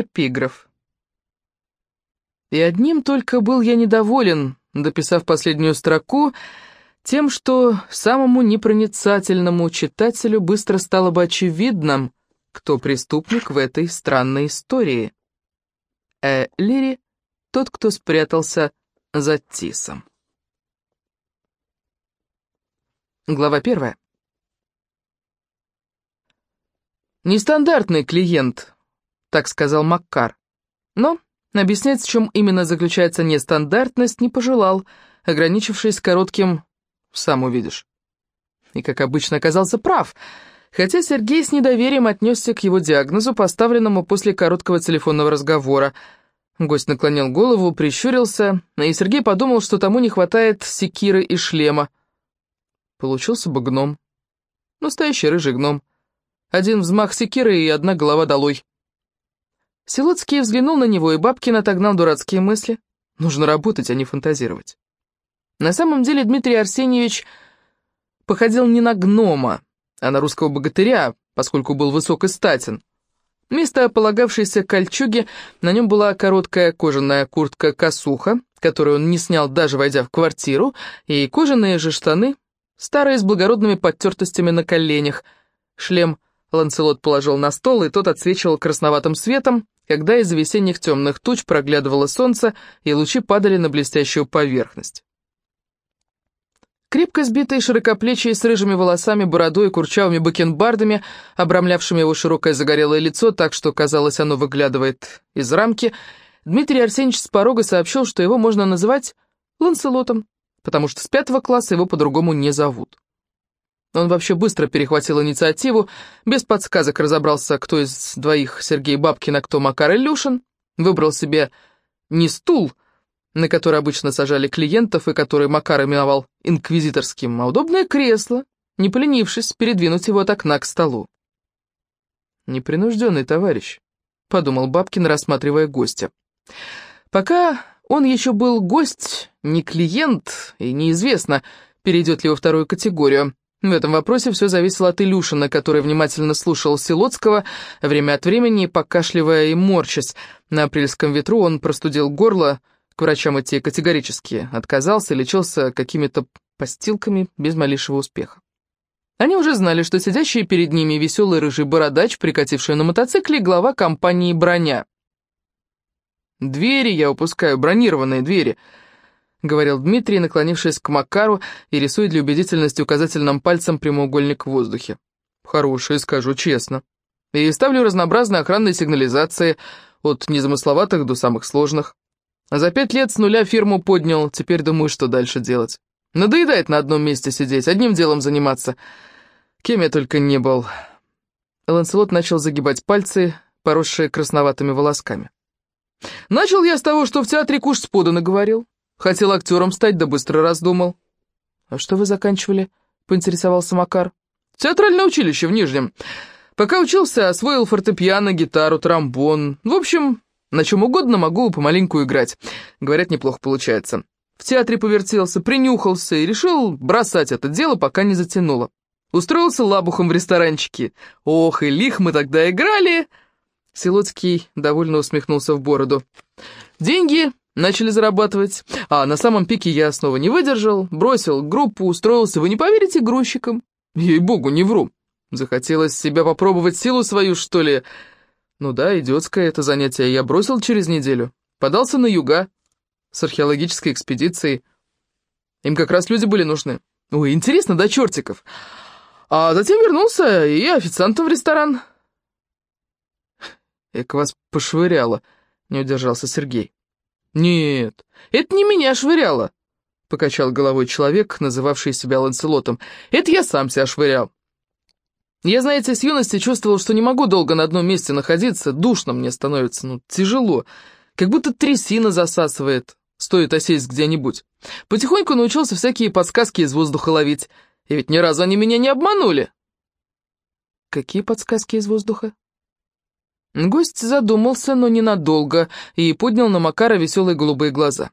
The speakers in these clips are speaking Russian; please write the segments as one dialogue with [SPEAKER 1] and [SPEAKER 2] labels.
[SPEAKER 1] Эпиграф. И одним только был я недоволен, дописав последнюю строку, тем, что самому непроницательному читателю быстро стало бы очевидным, кто преступник в этой странной истории. Э, Лири — тот, кто спрятался за Тисом. Глава первая. «Нестандартный клиент», — так сказал Маккар. Но объяснять, в чем именно заключается нестандартность, не пожелал, ограничившись коротким «сам увидишь». И, как обычно, оказался прав, хотя Сергей с недоверием отнесся к его диагнозу, поставленному после короткого телефонного разговора. Гость наклонил голову, прищурился, и Сергей подумал, что тому не хватает секиры и шлема. Получился бы гном. Настоящий рыжий гном. Один взмах секиры и одна голова долой. Силоцкий взглянул на него, и Бабкин отогнал дурацкие мысли. Нужно работать, а не фантазировать. На самом деле Дмитрий Арсеньевич походил не на гнома, а на русского богатыря, поскольку был высок и статен. Вместо полагавшейся кольчуги на нем была короткая кожаная куртка-косуха, которую он не снял даже войдя в квартиру, и кожаные же штаны, старые с благородными подтертостями на коленях, шлем Ланцелот положил на стол, и тот отсвечивал красноватым светом, когда из весенних темных туч проглядывало солнце, и лучи падали на блестящую поверхность. Крепко сбитый, широкоплечий, с рыжими волосами, бородой и курчавыми бакенбардами, обрамлявшими его широкое загорелое лицо так, что, казалось, оно выглядывает из рамки, Дмитрий Арсеньевич с порога сообщил, что его можно называть Ланселотом, потому что с пятого класса его по-другому не зовут. Он вообще быстро перехватил инициативу, без подсказок разобрался, кто из двоих Сергей Бабкин, а кто Макар Илюшин, выбрал себе не стул, на который обычно сажали клиентов и который Макар именовал инквизиторским, а удобное кресло, не поленившись передвинуть его от окна к столу. «Непринужденный товарищ», — подумал Бабкин, рассматривая гостя. Пока он еще был гость, не клиент, и неизвестно, перейдет ли во вторую категорию — в этом вопросе все зависело от Илюшина, который внимательно слушал Силоцкого, время от времени покашливая и морщась. На апрельском ветру он простудил горло, к врачам идти категорически отказался, лечился какими-то постилками без малейшего успеха. Они уже знали, что сидящий перед ними веселый рыжий бородач, прикативший на мотоцикле, глава компании «Броня». «Двери я упускаю, бронированные двери», — говорил Дмитрий, наклонившись к Макару и рисуя для убедительности указательным пальцем прямоугольник в воздухе. «Хорошие, скажу честно. И ставлю разнообразные охранные сигнализации, от незамысловатых до самых сложных. За пять лет с нуля фирму поднял, теперь думаю, что дальше делать. Надоедает на одном месте сидеть, одним делом заниматься. Кем я только не был». Ланселот начал загибать пальцы, поросшие красноватыми волосками. «Начал я с того, что в театре куш с подано говорил. Хотел актером стать, да быстро раздумал. «А что вы заканчивали?» — поинтересовался Макар. «Театральное училище в Нижнем. Пока учился, освоил фортепиано, гитару, тромбон. В общем, на чем угодно могу помаленьку играть. Говорят, неплохо получается. В театре повертелся, принюхался и решил бросать это дело, пока не затянуло. Устроился лабухом в ресторанчике. Ох, и лих мы тогда играли!» Силоцкий довольно усмехнулся в бороду. «Деньги Начали зарабатывать, а на самом пике я снова не выдержал, бросил группу, устроился, вы не поверите, грузчиком. Ей-богу, не вру. Захотелось себя попробовать силу свою, что ли. Ну да, идиотское это занятие, я бросил через неделю. Подался на юга с археологической экспедицией. Им как раз люди были нужны. Ой, интересно, да чертиков. А затем вернулся и официантом в ресторан. Эка вас пошвыряло, не удержался Сергей. «Нет, это не меня швыряло», — покачал головой человек, называвший себя Ланселотом. «Это я сам себя швырял. Я, знаете, с юности чувствовал, что не могу долго на одном месте находиться, душно мне становится, ну, тяжело, как будто трясина засасывает, стоит осесть где-нибудь. Потихоньку научился всякие подсказки из воздуха ловить, и ведь ни разу они меня не обманули». «Какие подсказки из воздуха?» Гость задумался, но ненадолго, и поднял на Макара веселые голубые глаза.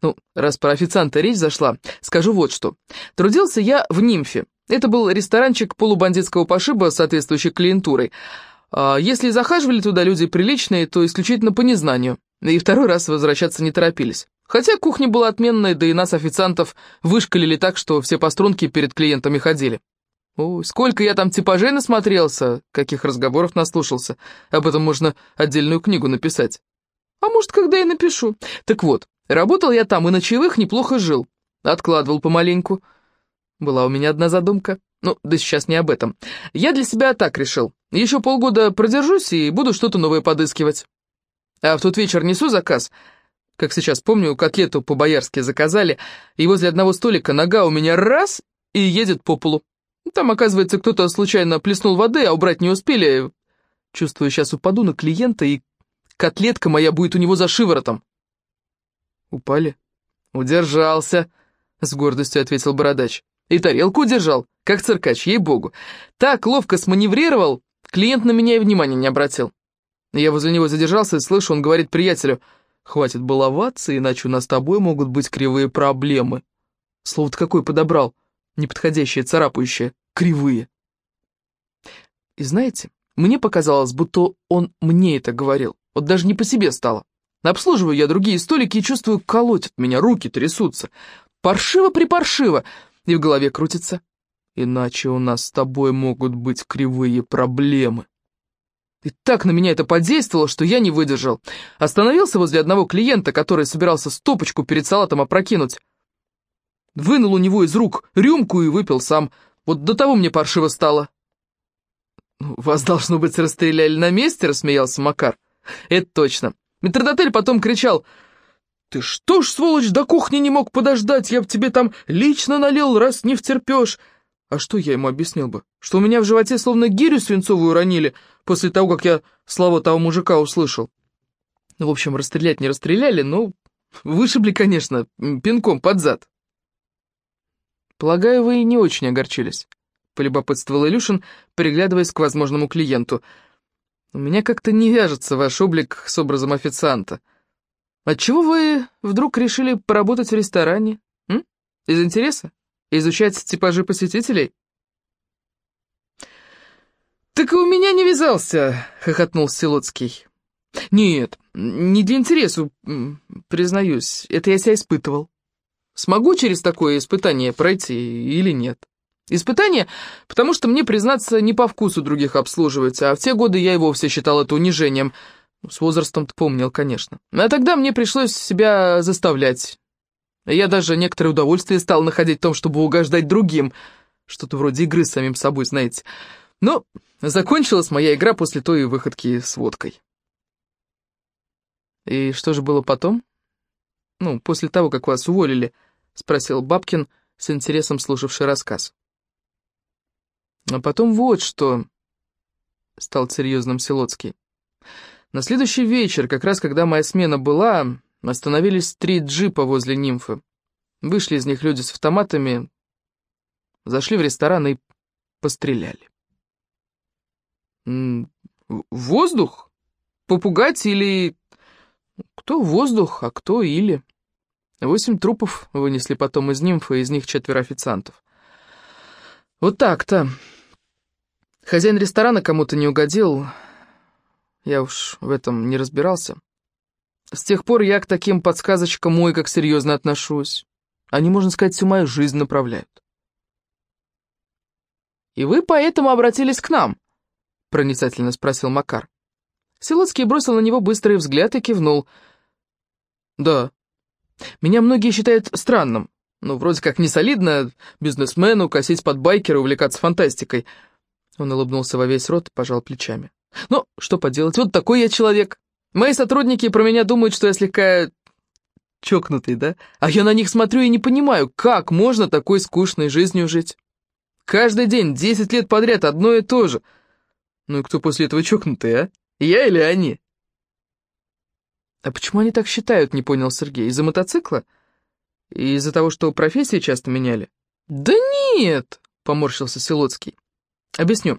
[SPEAKER 1] «Ну, раз про официанта речь зашла, скажу вот что. Трудился я в «Нимфе». Это был ресторанчик полубандитского пошиба с соответствующей клиентурой. А если захаживали туда люди приличные, то исключительно по незнанию. И второй раз возвращаться не торопились. Хотя кухня была отменная, да и нас, официантов, вышкалили так, что все по перед клиентами ходили. Ой, сколько я там типажей насмотрелся, каких разговоров наслушался. Об этом можно отдельную книгу написать. А может, когда я напишу. Так вот, работал я там и на чаевых неплохо жил. Откладывал помаленьку. Была у меня одна задумка. Ну, да сейчас не об этом. Я для себя так решил. Еще полгода продержусь и буду что-то новое подыскивать. А в тот вечер несу заказ. Как сейчас помню, котлету по-боярски заказали, и возле одного столика нога у меня раз и едет по полу. Там, оказывается, кто-то случайно плеснул воды, а убрать не успели. Чувствую, сейчас упаду на клиента, и котлетка моя будет у него за шиворотом. Упали? Удержался, с гордостью ответил бородач. И тарелку удержал, как циркач, ей-богу. Так ловко сманеврировал, клиент на меня и внимания не обратил. Я возле него задержался и слышу, он говорит приятелю, «Хватит баловаться, иначе у нас с тобой могут быть кривые проблемы». Слово-то какое подобрал, неподходящее, царапающее, кривые. И знаете, мне показалось, будто он мне это говорил, вот даже не по себе стало. Обслуживаю я другие столики и чувствую, колотят меня, руки трясутся. Паршиво-припаршиво, и в голове крутится. Иначе у нас с тобой могут быть кривые проблемы. И так на меня это подействовало, что я не выдержал. Остановился возле одного клиента, который собирался стопочку перед салатом опрокинуть. Вынул у него из рук рюмку и выпил сам. Вот до того мне паршиво стало. «Ну, «Вас, должно быть, расстреляли на месте?» — рассмеялся Макар. «Это точно. Метродотель потом кричал. «Ты что ж, сволочь, до кухни не мог подождать? Я б тебе там лично налил, раз не втерпешь!» А что я ему объяснил бы? Что у меня в животе словно гирю свинцовую уронили после того, как я слова того мужика услышал. Ну, в общем, расстрелять не расстреляли, но вышибли, конечно, пинком под зад. Полагаю, вы и не очень огорчились, полюбопытствовал Илюшин, приглядываясь к возможному клиенту. У меня как-то не вяжется ваш облик с образом официанта. Отчего вы вдруг решили поработать в ресторане? М? Из интереса? Изучать типажи посетителей?» «Так и у меня не вязался», — хохотнул Силоцкий. «Нет, не для интересу, признаюсь, это я себя испытывал. Смогу через такое испытание пройти или нет? Испытание, потому что мне, признаться, не по вкусу других обслуживать, а в те годы я и вовсе считал это унижением. С возрастом-то помнил, конечно. А тогда мне пришлось себя заставлять, я даже некоторое удовольствие стал находить в том, чтобы угождать другим. Что-то вроде игры с самим собой, знаете. Но закончилась моя игра после той выходки с водкой. «И что же было потом?» «Ну, после того, как вас уволили», — спросил Бабкин, с интересом слушавший рассказ. «А потом вот что...» — стал серьезным Селоцкий. «На следующий вечер, как раз когда моя смена была, Остановились три джипа возле нимфы. Вышли из них люди с автоматами, зашли в ресторан и постреляли. «Воздух? Попугать или...» «Кто воздух, а кто или...» Восемь трупов вынесли потом из нимфы, из них четверо официантов. Вот так-то. Хозяин ресторана кому-то не угодил. Я уж в этом не разбирался. С тех пор я к таким подсказочкам мой как серьезно отношусь. Они, можно сказать, всю мою жизнь направляют. «И вы поэтому обратились к нам?» — проницательно спросил Макар. Силоцкий бросил на него быстрый взгляд и кивнул. «Да. Меня многие считают странным. Ну, вроде как не солидно бизнесмену косить под байкера увлекаться фантастикой». Он улыбнулся во весь рот и пожал плечами. «Ну, что поделать, вот такой я человек. Мои сотрудники про меня думают, что я слегка чокнутый, да? А я на них смотрю и не понимаю, как можно такой скучной жизнью жить. Каждый день, десять лет подряд, одно и то же. Ну и кто после этого чокнутый, а? Я или они? А почему они так считают, не понял Сергей. Из-за мотоцикла? Из-за того, что профессии часто меняли? Да нет, поморщился Силоцкий. Объясню.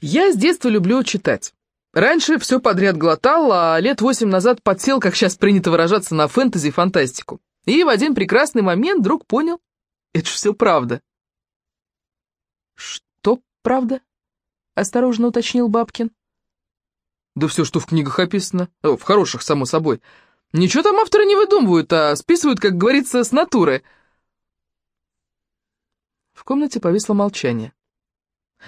[SPEAKER 1] Я с детства люблю читать. Раньше все подряд глотал, а лет восемь назад подсел, как сейчас принято выражаться, на фэнтези и фантастику. И в один прекрасный момент вдруг понял, это же все правда. «Что правда?» — осторожно уточнил Бабкин. Да все, что в книгах описано. О, в хороших, само собой. Ничего там авторы не выдумывают, а списывают, как говорится, с натуры. В комнате повисло молчание.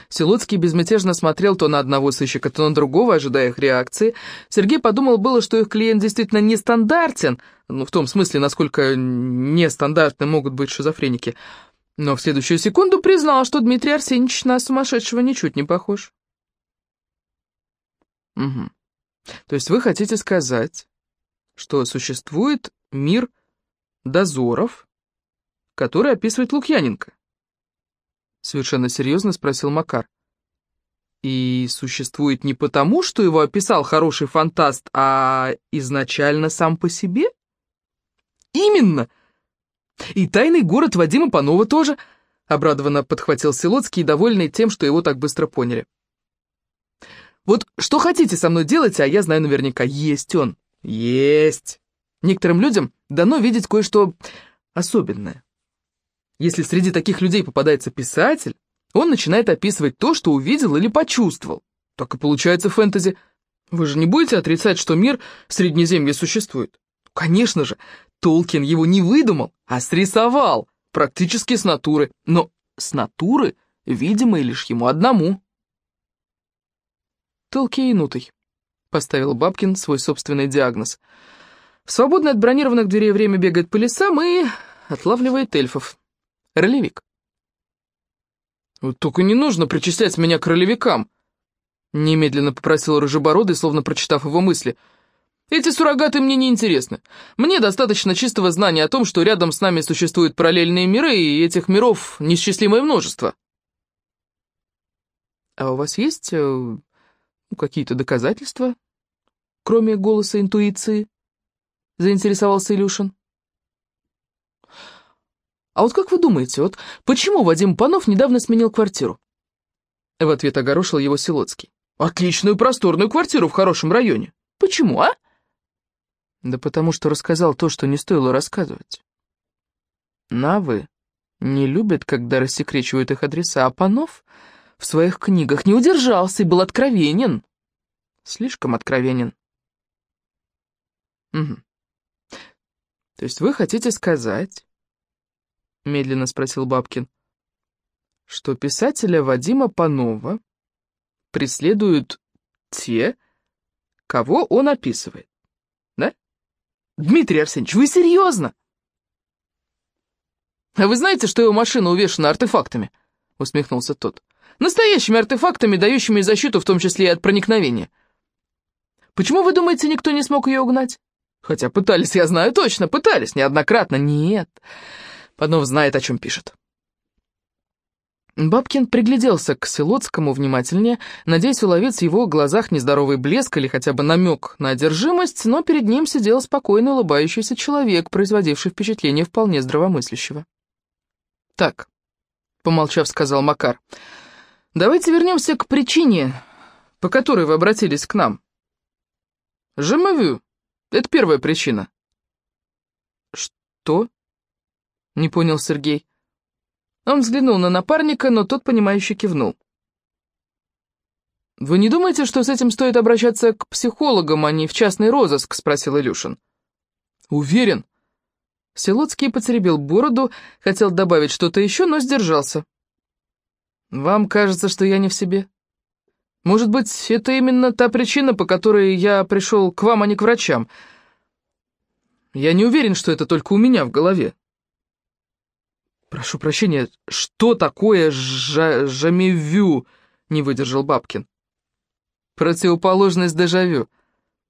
[SPEAKER 1] Силуцкий безмятежно смотрел то на одного сыщика, то на другого, ожидая их реакции. Сергей подумал было, что их клиент действительно нестандартен, ну, в том смысле, насколько нестандартны могут быть шизофреники. Но в следующую секунду признал, что Дмитрий Арсеньевич на сумасшедшего ничуть не похож. Угу. То есть вы хотите сказать, что существует мир дозоров, который описывает Лукьяненко? Совершенно серьезно спросил Макар. И существует не потому, что его описал хороший фантаст, а изначально сам по себе? Именно! И тайный город Вадима Панова тоже, обрадованно подхватил Силоцкий, довольный тем, что его так быстро поняли. Вот что хотите со мной делать, а я знаю наверняка, есть он. Есть. Некоторым людям дано видеть кое-что особенное. Если среди таких людей попадается писатель, он начинает описывать то, что увидел или почувствовал. Так и получается фэнтези. Вы же не будете отрицать, что мир Среднеземья существует? Конечно же, Толкин его не выдумал, а срисовал, практически с натуры. Но с натуры, видимо, лишь ему одному. Толкинутый, поставил Бабкин свой собственный диагноз. В свободное от бронированных дверей время бегает по лесам и отлавливает эльфов. Ролевик. Вот только не нужно причислять меня к ролевикам, немедленно попросил Рыжебородый, словно прочитав его мысли. Эти суррогаты мне не интересны. Мне достаточно чистого знания о том, что рядом с нами существуют параллельные миры, и этих миров несчастливое множество. А у вас есть э, какие-то доказательства, кроме голоса интуиции? Заинтересовался Илюшин. А вот как вы думаете, вот почему Вадим Панов недавно сменил квартиру? В ответ огорошил его Силоцкий. Отличную просторную квартиру в хорошем районе. Почему, а? Да потому что рассказал то, что не стоило рассказывать. Навы не любят, когда рассекречивают их адреса, а Панов в своих книгах не удержался и был откровенен. Слишком откровенен. Угу. То есть вы хотите сказать, — медленно спросил Бабкин, — что писателя Вадима Панова преследуют те, кого он описывает, да? Дмитрий Арсеньевич, вы серьезно? А вы знаете, что его машина увешана артефактами? — усмехнулся тот. Настоящими артефактами, дающими защиту, в том числе и от проникновения. Почему, вы думаете, никто не смог ее угнать? Хотя пытались, я знаю точно, пытались, неоднократно. Нет, Панов знает, о чем пишет. Бабкин пригляделся к Силоцкому внимательнее, надеясь уловить в его глазах нездоровый блеск или хотя бы намек на одержимость, но перед ним сидел спокойно улыбающийся человек, производивший впечатление вполне здравомыслящего. «Так», — помолчав, сказал Макар, — «давайте вернемся к причине, по которой вы обратились к нам. Жемовю — это первая причина». «Что?» Не понял Сергей. Он взглянул на напарника, но тот, понимающе кивнул. «Вы не думаете, что с этим стоит обращаться к психологам, а не в частный розыск?» — спросил Илюшин. «Уверен». Селоцкий потеребил бороду, хотел добавить что-то еще, но сдержался. «Вам кажется, что я не в себе? Может быть, это именно та причина, по которой я пришел к вам, а не к врачам? Я не уверен, что это только у меня в голове. «Прошу прощения, что такое жа жамевю?» — не выдержал Бабкин. «Противоположность дежавю»,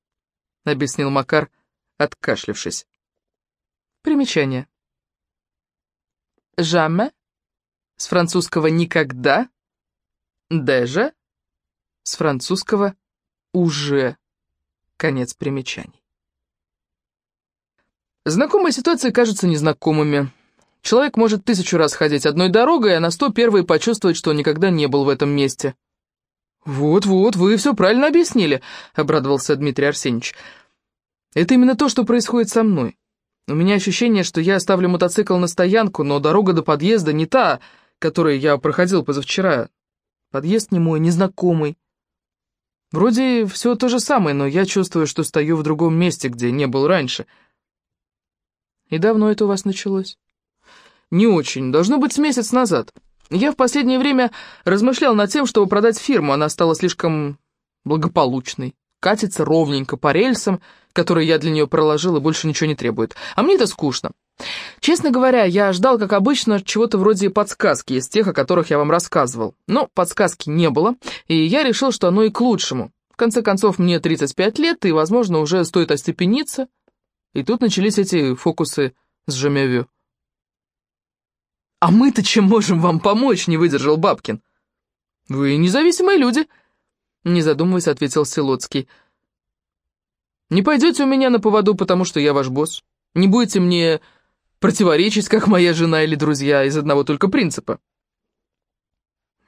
[SPEAKER 1] — объяснил Макар, откашлившись. Примечание. «Жаме» с французского «никогда», «déjà» с французского «уже». Конец примечаний. Знакомые ситуации кажутся незнакомыми. Человек может тысячу раз ходить одной дорогой, а на сто первый почувствовать, что никогда не был в этом месте. «Вот-вот, вы все правильно объяснили», — обрадовался Дмитрий Арсеньевич. «Это именно то, что происходит со мной. У меня ощущение, что я оставлю мотоцикл на стоянку, но дорога до подъезда не та, которой я проходил позавчера. Подъезд не мой, незнакомый. Вроде все то же самое, но я чувствую, что стою в другом месте, где не был раньше. И давно это у вас началось? Не очень. Должно быть с месяц назад. Я в последнее время размышлял над тем, чтобы продать фирму. Она стала слишком благополучной. Катится ровненько по рельсам, которые я для нее проложил, и больше ничего не требует. А мне это скучно. Честно говоря, я ждал, как обычно, чего-то вроде подсказки из тех, о которых я вам рассказывал. Но подсказки не было, и я решил, что оно и к лучшему. В конце концов, мне 35 лет, и, возможно, уже стоит остепениться. И тут начались эти фокусы с Жемевю. «А мы-то чем можем вам помочь?» — не выдержал Бабкин. «Вы независимые люди», — не задумываясь, ответил Силоцкий. «Не пойдете у меня на поводу, потому что я ваш босс. Не будете мне противоречить, как моя жена или друзья, из одного только принципа».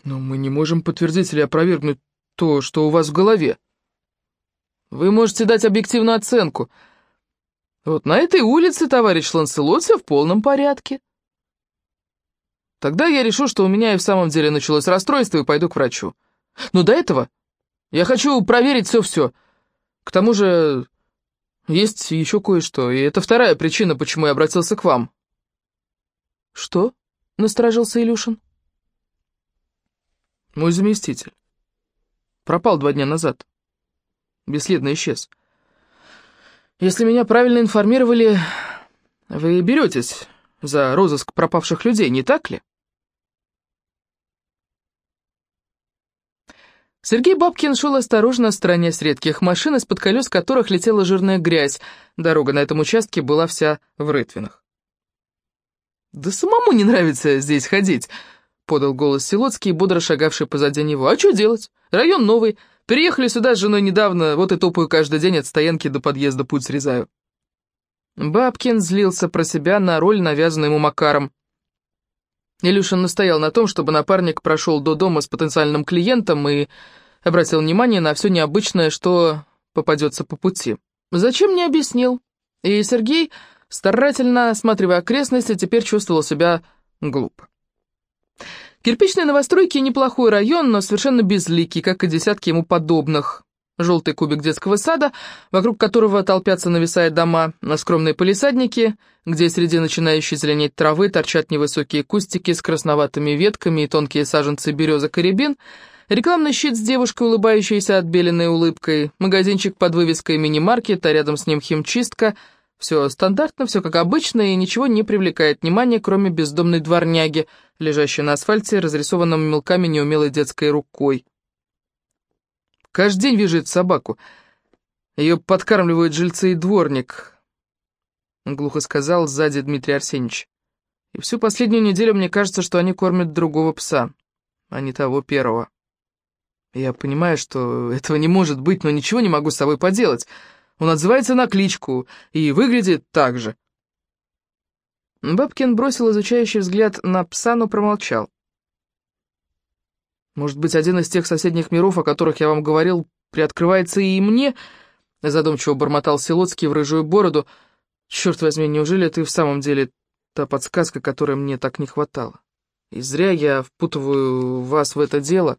[SPEAKER 1] «Но мы не можем подтвердить или опровергнуть то, что у вас в голове. Вы можете дать объективную оценку. Вот на этой улице, товарищ Ланселот, в полном порядке. Тогда я решу, что у меня и в самом деле началось расстройство, и пойду к врачу. Но до этого я хочу проверить все-все. К тому же есть еще кое-что, и это вторая причина, почему я обратился к вам». «Что?» — насторожился Илюшин. «Мой заместитель. Пропал два дня назад. Бесследно исчез. Если меня правильно информировали, вы беретесь за розыск пропавших людей, не так ли?» Сергей Бабкин шел осторожно, сторонясь редких машин, из-под колес которых летела жирная грязь. Дорога на этом участке была вся в рытвинах. «Да самому не нравится здесь ходить», — подал голос Силоцкий, бодро шагавший позади него. «А что делать? Район новый. Переехали сюда с женой недавно, вот и топаю каждый день от стоянки до подъезда путь срезаю». Бабкин злился про себя на роль, навязанную ему Макаром. Илюшин настоял на том, чтобы напарник прошел до дома с потенциальным клиентом и обратил внимание на все необычное, что попадется по пути. Зачем не объяснил? И Сергей, старательно осматривая окрестности, теперь чувствовал себя глупо. Кирпичные новостройки – неплохой район, но совершенно безликий, как и десятки ему подобных. Желтый кубик детского сада, вокруг которого толпятся нависая дома, на скромные полисадники, где среди начинающей зеленеть травы торчат невысокие кустики с красноватыми ветками и тонкие саженцы березок и рябин, рекламный щит с девушкой, улыбающейся отбеленной улыбкой, магазинчик под вывеской мини-маркет, а рядом с ним химчистка. Все стандартно, все как обычно, и ничего не привлекает внимания, кроме бездомной дворняги, лежащей на асфальте, разрисованном мелками неумелой детской рукой. Каждый день вижу эту собаку. Ее подкармливают жильцы и дворник», — глухо сказал сзади Дмитрий Арсеньевич. «И всю последнюю неделю мне кажется, что они кормят другого пса, а не того первого. Я понимаю, что этого не может быть, но ничего не могу с собой поделать. Он отзывается на кличку и выглядит так же». Бабкин бросил изучающий взгляд на пса, но промолчал. Может быть, один из тех соседних миров, о которых я вам говорил, приоткрывается и мне?» Задумчиво бормотал Силоцкий в рыжую бороду. «Черт возьми, неужели ты в самом деле та подсказка, которой мне так не хватало? И зря я впутываю вас в это дело?»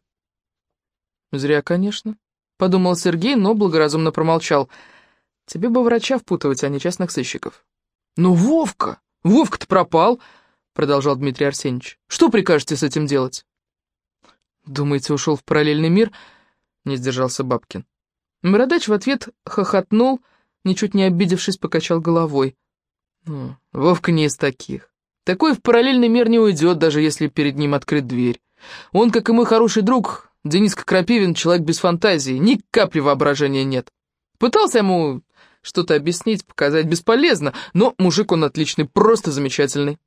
[SPEAKER 1] «Зря, конечно», — подумал Сергей, но благоразумно промолчал. «Тебе бы врача впутывать, а не частных сыщиков». «Ну, Вовка! Вовка-то пропал!» — продолжал Дмитрий Арсеньевич. «Что прикажете с этим делать?» «Думаете, ушел в параллельный мир?» — не сдержался Бабкин. Бородач в ответ хохотнул, ничуть не обидевшись, покачал головой. Ну, Вовка не из таких. Такой в параллельный мир не уйдет, даже если перед ним открыт дверь. Он, как и мой хороший друг, Дениска Крапивин, человек без фантазии, ни капли воображения нет. Пытался ему что-то объяснить, показать бесполезно, но мужик он отличный, просто замечательный.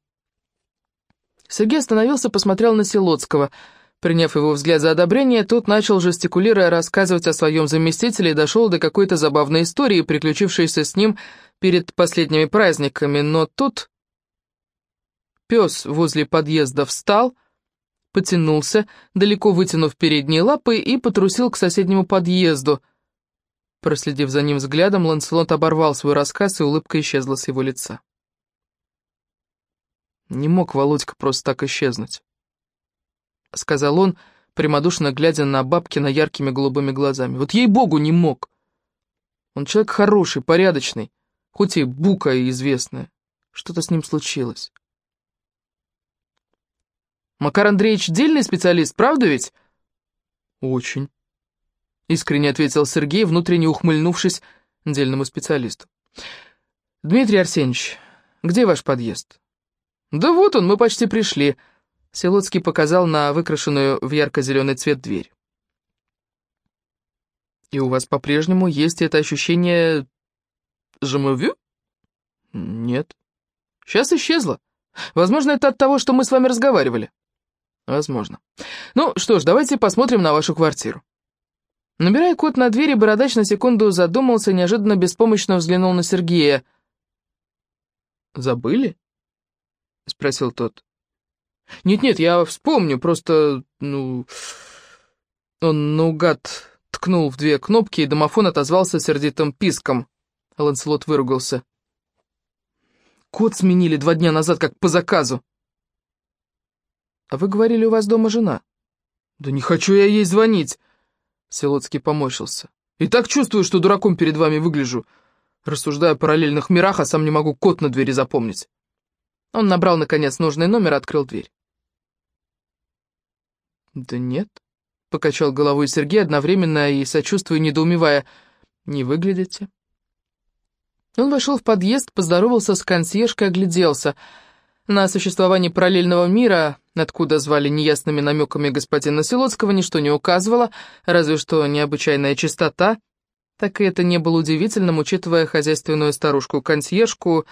[SPEAKER 1] Сергей остановился, посмотрел на Селоцкого — Приняв его взгляд за одобрение, тот начал, жестикулируя, рассказывать о своем заместителе и дошел до какой-то забавной истории, приключившейся с ним перед последними праздниками. Но тут пес возле подъезда встал, потянулся, далеко вытянув передние лапы, и потрусил к соседнему подъезду. Проследив за ним взглядом, Ланселот оборвал свой рассказ, и улыбка исчезла с его лица. Не мог Володька просто так исчезнуть. — сказал он, прямодушно глядя на Бабкина яркими голубыми глазами. «Вот ей-богу не мог! Он человек хороший, порядочный, хоть и бука и известная. Что-то с ним случилось». «Макар Андреевич дельный специалист, правда ведь?» «Очень», — искренне ответил Сергей, внутренне ухмыльнувшись дельному специалисту. «Дмитрий Арсеньевич, где ваш подъезд?» «Да вот он, мы почти пришли», — Селоцкий показал на выкрашенную в ярко-зеленый цвет дверь. «И у вас по-прежнему есть это ощущение... жемовю?» «Нет. Сейчас исчезло. Возможно, это от того, что мы с вами разговаривали». «Возможно. Ну что ж, давайте посмотрим на вашу квартиру». Набирая код на двери, бородач на секунду задумался и неожиданно беспомощно взглянул на Сергея. «Забыли?» — спросил тот. «Нет-нет, я вспомню, просто, ну...» Он наугад ткнул в две кнопки, и домофон отозвался сердитым писком. Ланселот выругался. «Код сменили два дня назад, как по заказу». «А вы говорили, у вас дома жена?» «Да не хочу я ей звонить!» Селоцкий поморщился. «И так чувствую, что дураком перед вами выгляжу. Рассуждаю о параллельных мирах, а сам не могу код на двери запомнить». Он набрал, наконец, нужный номер и открыл дверь. «Да нет», — покачал головой Сергей, одновременно и сочувствуя, недоумевая. «Не выглядите». Он вошел в подъезд, поздоровался с консьержкой, огляделся. На существование параллельного мира, откуда звали неясными намеками господина Селоцкого, ничто не указывало, разве что необычайная чистота. Так и это не было удивительным, учитывая хозяйственную старушку-консьержку,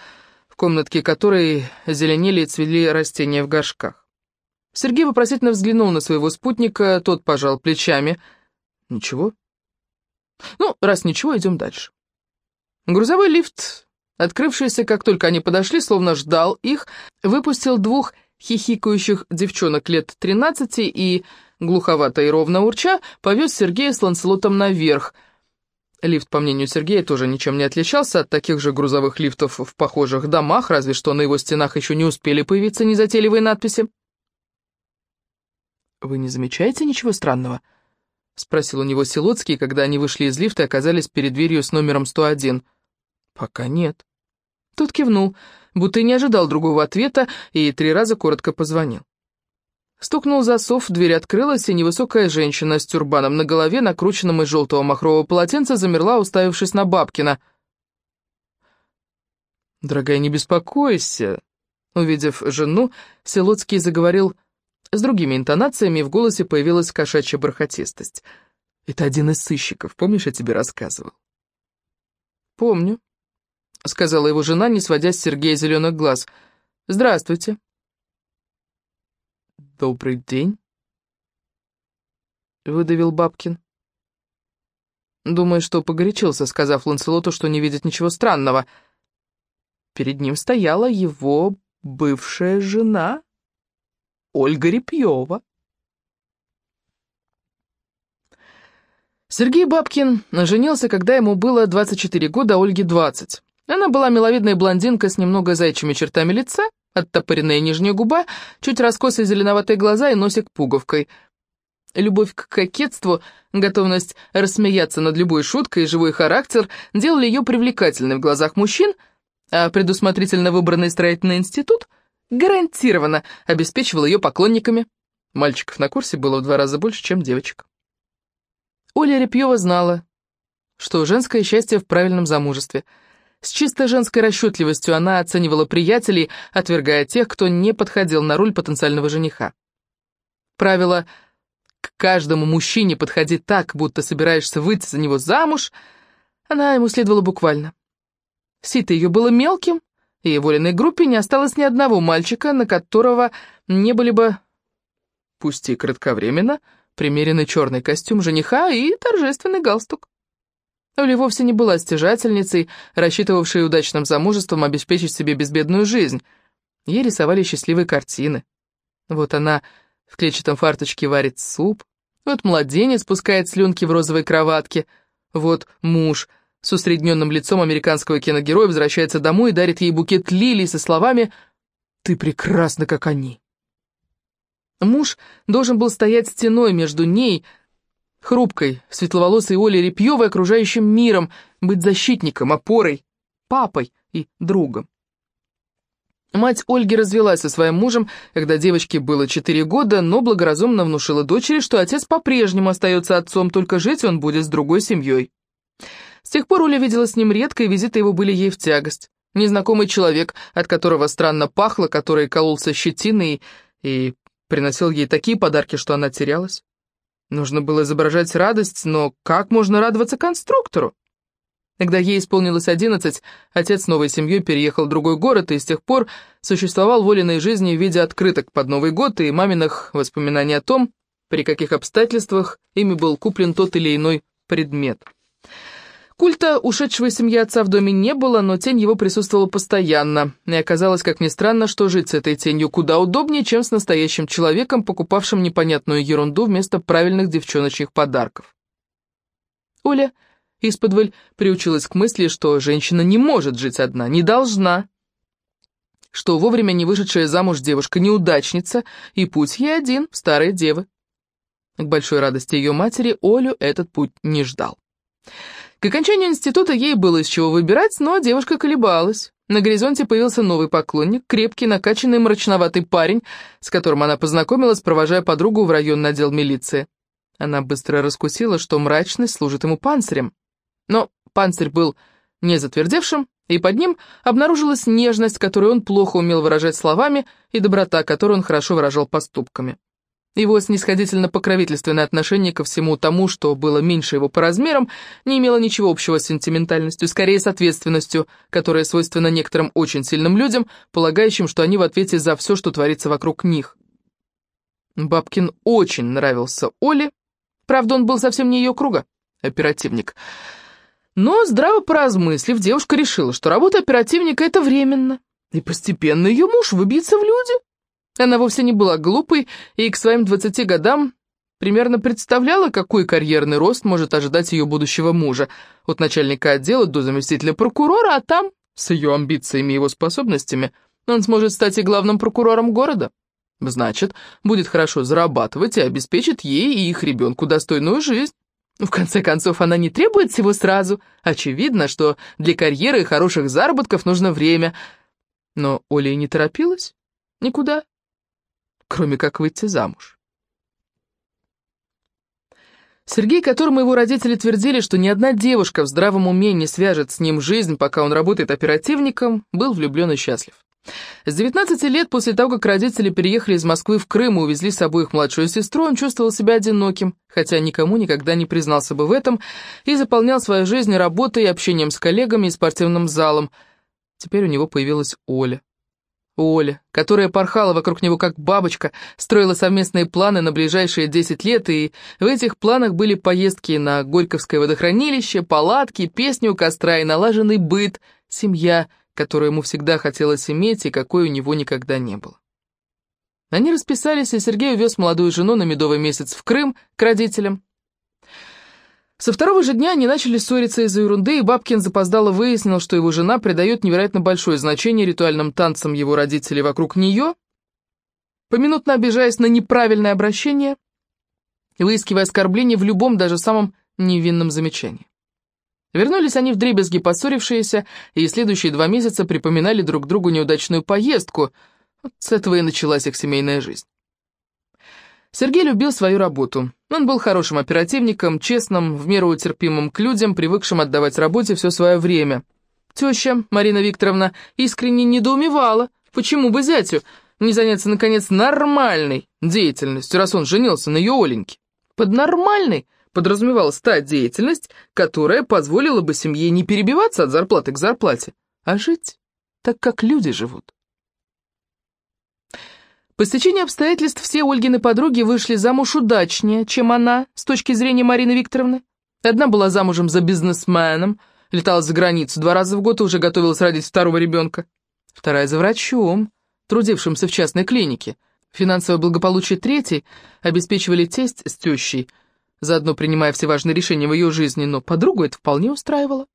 [SPEAKER 1] в комнатке которой зеленели и цвели растения в горшках. Сергей вопросительно взглянул на своего спутника, тот пожал плечами. «Ничего?» «Ну, раз ничего, идем дальше». Грузовой лифт Открывшийся, как только они подошли, словно ждал их, выпустил двух хихикающих девчонок лет тринадцати и, глуховато и ровно урча, повез Сергея с Ланселотом наверх. Лифт, по мнению Сергея, тоже ничем не отличался от таких же грузовых лифтов в похожих домах, разве что на его стенах еще не успели появиться незатейливые надписи. «Вы не замечаете ничего странного?» — спросил у него Силоцкий, когда они вышли из лифта и оказались перед дверью с номером 101. «Пока нет». Тот кивнул, будто не ожидал другого ответа, и три раза коротко позвонил. Стукнул засов, дверь открылась, и невысокая женщина с тюрбаном на голове, накрученным из желтого махрового полотенца, замерла, уставившись на Бабкина. «Дорогая, не беспокойся», — увидев жену, Селоцкий заговорил с другими интонациями, в голосе появилась кошачья бархатистость. «Это один из сыщиков, помнишь, я тебе рассказывал?» «Помню», — сказала его жена, не сводя с Сергея зеленых глаз. «Здравствуйте». «Добрый день», — выдавил Бабкин. Думаю, что погорячился, сказав Ланселоту, что не видит ничего странного. Перед ним стояла его бывшая жена, Ольга Репьева. Сергей Бабкин женился, когда ему было 24 года, а Ольге 20. Она была миловидная блондинка с немного зайчими чертами лица, оттопыренная нижняя губа, чуть раскосые зеленоватые глаза и носик пуговкой. Любовь к кокетству, готовность рассмеяться над любой шуткой и живой характер делали ее привлекательной в глазах мужчин, а предусмотрительно выбранный строительный институт гарантированно обеспечивал ее поклонниками. Мальчиков на курсе было в два раза больше, чем девочек. Оля Репьева знала, что женское счастье в правильном замужестве — с чисто женской расчетливостью она оценивала приятелей, отвергая тех, кто не подходил на роль потенциального жениха. Правило «к каждому мужчине подходи так, будто собираешься выйти за него замуж», она ему следовала буквально. Сито ее было мелким, и в Олиной группе не осталось ни одного мальчика, на которого не были бы, пусть и кратковременно, примеренный черный костюм жениха и торжественный галстук. Оля вовсе не была стяжательницей, рассчитывавшей удачным замужеством обеспечить себе безбедную жизнь. Ей рисовали счастливые картины. Вот она в клетчатом фарточке варит суп, вот младенец пускает слюнки в розовой кроватке, вот муж с усредненным лицом американского киногероя возвращается домой и дарит ей букет лилий со словами «Ты прекрасна, как они». Муж должен был стоять стеной между ней, хрупкой, светловолосой Олей Репьевой, окружающим миром, быть защитником, опорой, папой и другом. Мать Ольги развелась со своим мужем, когда девочке было 4 года, но благоразумно внушила дочери, что отец по-прежнему остается отцом, только жить он будет с другой семьей. С тех пор Оля видела с ним редко, и визиты его были ей в тягость. Незнакомый человек, от которого странно пахло, который кололся щетиной и приносил ей такие подарки, что она терялась. Нужно было изображать радость, но как можно радоваться конструктору? Когда ей исполнилось одиннадцать, отец с новой семьей переехал в другой город и с тех пор существовал в Олиной жизни в виде открыток под Новый год и маминых воспоминаний о том, при каких обстоятельствах ими был куплен тот или иной предмет. Культа ушедшего семьи отца в доме не было, но тень его присутствовала постоянно, и оказалось, как ни странно, что жить с этой тенью куда удобнее, чем с настоящим человеком, покупавшим непонятную ерунду вместо правильных девчоночьих подарков. Оля Исподволь приучилась к мысли, что женщина не может жить одна, не должна. Что вовремя не вышедшая замуж девушка неудачница, и путь ей один, старой девы. К большой радости ее матери Олю этот путь не ждал. К окончанию института ей было из чего выбирать, но девушка колебалась. На горизонте появился новый поклонник, крепкий, накачанный, мрачноватый парень, с которым она познакомилась, провожая подругу в районный отдел милиции. Она быстро раскусила, что мрачность служит ему панцирем. Но панцирь был не затвердевшим, и под ним обнаружилась нежность, которую он плохо умел выражать словами, и доброта, которую он хорошо выражал поступками. Его снисходительно-покровительственное отношение ко всему тому, что было меньше его по размерам, не имело ничего общего с сентиментальностью, скорее с ответственностью, которая свойственна некоторым очень сильным людям, полагающим, что они в ответе за все, что творится вокруг них. Бабкин очень нравился Оле, правда, он был совсем не ее круга, оперативник, но, здраво поразмыслив, девушка решила, что работа оперативника — это временно, и постепенно ее муж выбьется в люди. Она вовсе не была глупой и к своим 20 годам примерно представляла, какой карьерный рост может ожидать ее будущего мужа, от начальника отдела до заместителя прокурора, а там, с ее амбициями и его способностями, он сможет стать и главным прокурором города. Значит, будет хорошо зарабатывать и обеспечит ей и их ребенку достойную жизнь. В конце концов, она не требует всего сразу. Очевидно, что для карьеры и хороших заработков нужно время. Но Оля не торопилась. Никуда. Кроме как выйти замуж. Сергей, которому его родители твердили, что ни одна девушка в здравом уме не свяжет с ним жизнь, пока он работает оперативником, был влюблен и счастлив. С 19 лет после того, как родители переехали из Москвы в Крым и увезли с собой их младшую сестру, он чувствовал себя одиноким, хотя никому никогда не признался бы в этом, и заполнял свою жизнь работой, общением с коллегами и спортивным залом. Теперь у него появилась Оля. Оля, которая порхала вокруг него как бабочка, строила совместные планы на ближайшие 10 лет, и в этих планах были поездки на Горьковское водохранилище, палатки, песни у костра и налаженный быт, семья, которую ему всегда хотелось иметь и какой у него никогда не было. Они расписались, и Сергей увез молодую жену на медовый месяц в Крым к родителям. Со второго же дня они начали ссориться из-за ерунды, и Бабкин запоздало выяснил, что его жена придает невероятно большое значение ритуальным танцам его родителей вокруг нее, поминутно обижаясь на неправильное обращение, выискивая оскорбление в любом, даже самом невинном замечании. Вернулись они в вдребезги поссорившиеся, и следующие два месяца припоминали друг другу неудачную поездку. Вот с этого и началась их семейная жизнь. Сергей любил свою работу. Он был хорошим оперативником, честным, в меру терпимым к людям, привыкшим отдавать работе все свое время. Теща, Марина Викторовна, искренне недоумевала, почему бы зятю не заняться, наконец, нормальной деятельностью, раз он женился на ее Оленьке. Под нормальной подразумевалась та деятельность, которая позволила бы семье не перебиваться от зарплаты к зарплате, а жить так, как люди живут. По стечению обстоятельств все Ольгины подруги вышли замуж удачнее, чем она, с точки зрения Марины Викторовны. Одна была замужем за бизнесменом, летала за границу два раза в год и уже готовилась родить второго ребенка. Вторая за врачом, трудившимся в частной клинике. Финансовое благополучие третьей обеспечивали тесть с тещей – заодно принимая все важные решения в ее жизни, но подругу это вполне устраивало.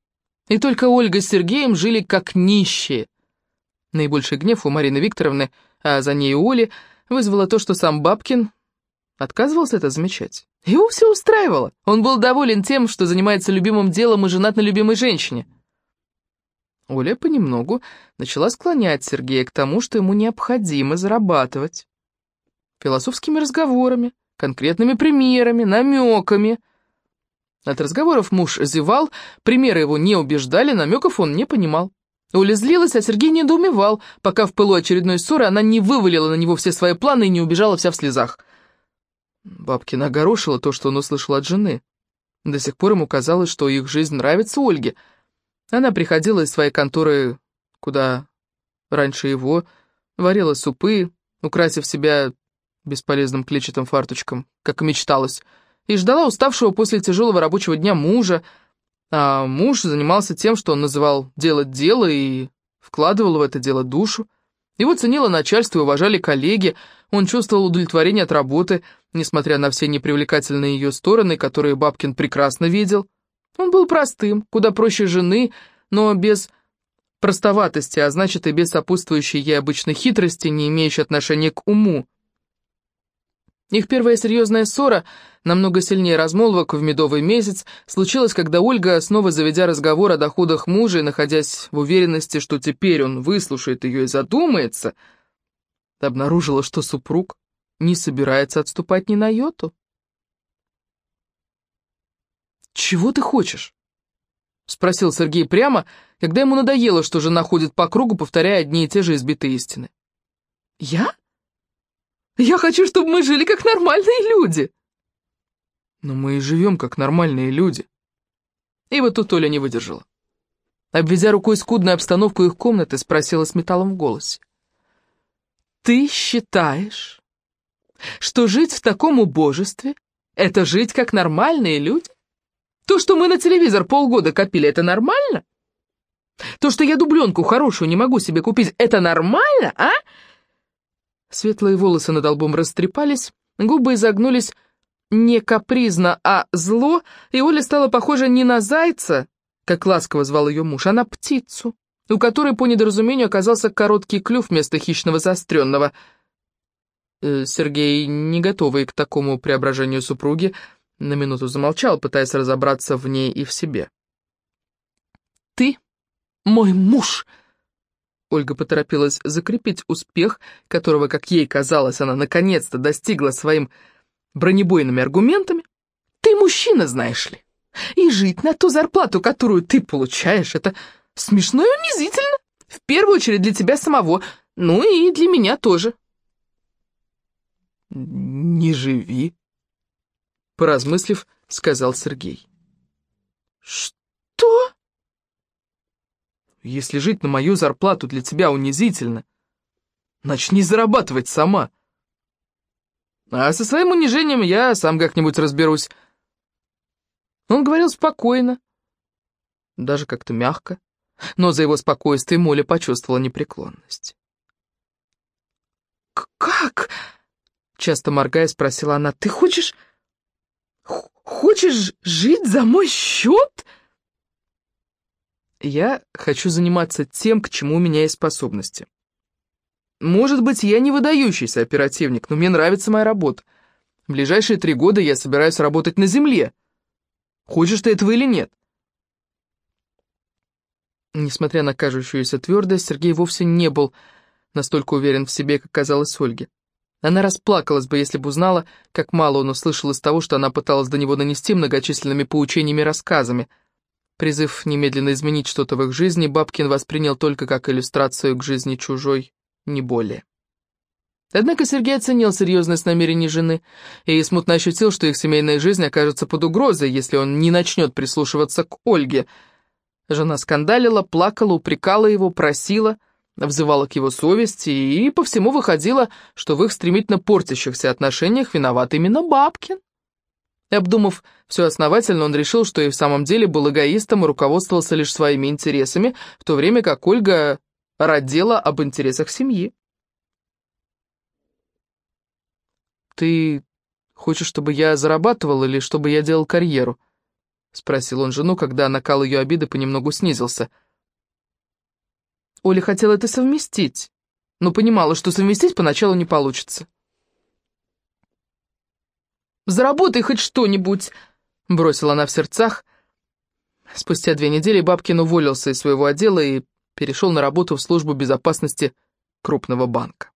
[SPEAKER 1] И только Ольга с Сергеем жили как нищие. Наибольший гнев у Марины Викторовны, а за ней Оли, вызвало то, что сам Бабкин отказывался это замечать. Его все устраивало. Он был доволен тем, что занимается любимым делом и женат на любимой женщине. Оля понемногу начала склонять Сергея к тому, что ему необходимо зарабатывать. Философскими разговорами, конкретными примерами, намеками. От разговоров муж зевал, примеры его не убеждали, намеков он не понимал. Оля злилась, а Сергей недоумевал, пока в пылу очередной ссоры она не вывалила на него все свои планы и не убежала вся в слезах. Бабкина огорошила то, что он услышал от жены. До сих пор ему казалось, что их жизнь нравится Ольге. Она приходила из своей конторы, куда раньше его, варила супы, украсив себя бесполезным клетчатым фарточком, как и мечталось, и ждала уставшего после тяжелого рабочего дня мужа, а муж занимался тем, что он называл «делать дело» и вкладывал в это дело душу. Его ценило начальство и уважали коллеги, он чувствовал удовлетворение от работы, несмотря на все непривлекательные ее стороны, которые Бабкин прекрасно видел. Он был простым, куда проще жены, но без простоватости, а значит и без сопутствующей ей обычной хитрости, не имеющей отношения к уму. Их первая серьезная ссора, намного сильнее размолвок в медовый месяц, случилась, когда Ольга, снова заведя разговор о доходах мужа и находясь в уверенности, что теперь он выслушает ее и задумается, обнаружила, что супруг не собирается отступать ни на йоту. «Чего ты хочешь?» — спросил Сергей прямо, когда ему надоело, что жена ходит по кругу, повторяя одни и те же избитые истины. «Я? Я хочу, чтобы мы жили как нормальные люди!» «Но мы и живем как нормальные люди!» И вот тут Оля не выдержала. Обведя рукой скудную обстановку их комнаты, спросила с металлом в голосе. «Ты считаешь, что жить в таком убожестве — это жить как нормальные люди? То, что мы на телевизор полгода копили, это нормально? То, что я дубленку хорошую не могу себе купить, это нормально, а?» Светлые волосы над лбом растрепались, губы изогнулись не капризно, а зло, и Оля стала похожа не на зайца, как ласково звал ее муж, а на птицу, у которой по недоразумению оказался короткий клюв вместо хищного заостренного. Э, Сергей, не готовый к такому преображению супруги, на минуту замолчал, пытаясь разобраться в ней и в себе. «Ты мой муж!» Ольга поторопилась закрепить успех, которого, как ей казалось, она наконец-то достигла своим бронебойными аргументами. «Ты мужчина, знаешь ли, и жить на ту зарплату, которую ты получаешь, это смешно и унизительно, в первую очередь для тебя самого, ну и для меня тоже». «Не живи», — поразмыслив, сказал Сергей. «Что?» Если жить на мою зарплату для тебя унизительно, начни зарабатывать сама. А со своим унижением я сам как-нибудь разберусь. Он говорил спокойно, даже как-то мягко, но за его спокойствием Оля почувствовала непреклонность. «Как?» — часто моргая спросила она. «Ты хочешь... хочешь жить за мой счет?» Я хочу заниматься тем, к чему у меня есть способности. Может быть, я не выдающийся оперативник, но мне нравится моя работа. В ближайшие три года я собираюсь работать на земле. Хочешь ты этого или нет? Несмотря на кажущуюся твердость, Сергей вовсе не был настолько уверен в себе, как казалось Ольге. Она расплакалась бы, если бы узнала, как мало он услышал из того, что она пыталась до него нанести многочисленными поучениями и рассказами — Призыв немедленно изменить что-то в их жизни Бабкин воспринял только как иллюстрацию к жизни чужой, не более. Однако Сергей оценил серьезность намерений жены и смутно ощутил, что их семейная жизнь окажется под угрозой, если он не начнет прислушиваться к Ольге. Жена скандалила, плакала, упрекала его, просила, взывала к его совести, и по всему выходило, что в их стремительно портящихся отношениях виноват именно Бабкин. Обдумав все основательно, он решил, что и в самом деле был эгоистом и руководствовался лишь своими интересами, в то время как Ольга родила об интересах семьи. «Ты хочешь, чтобы я зарабатывал или чтобы я делал карьеру?» — спросил он жену, когда накал ее обиды понемногу снизился. Оля хотела это совместить, но понимала, что совместить поначалу не получится. Заработай хоть что-нибудь!» — бросила она в сердцах. Спустя две недели Бабкин уволился из своего отдела и перешел на работу в службу безопасности крупного банка.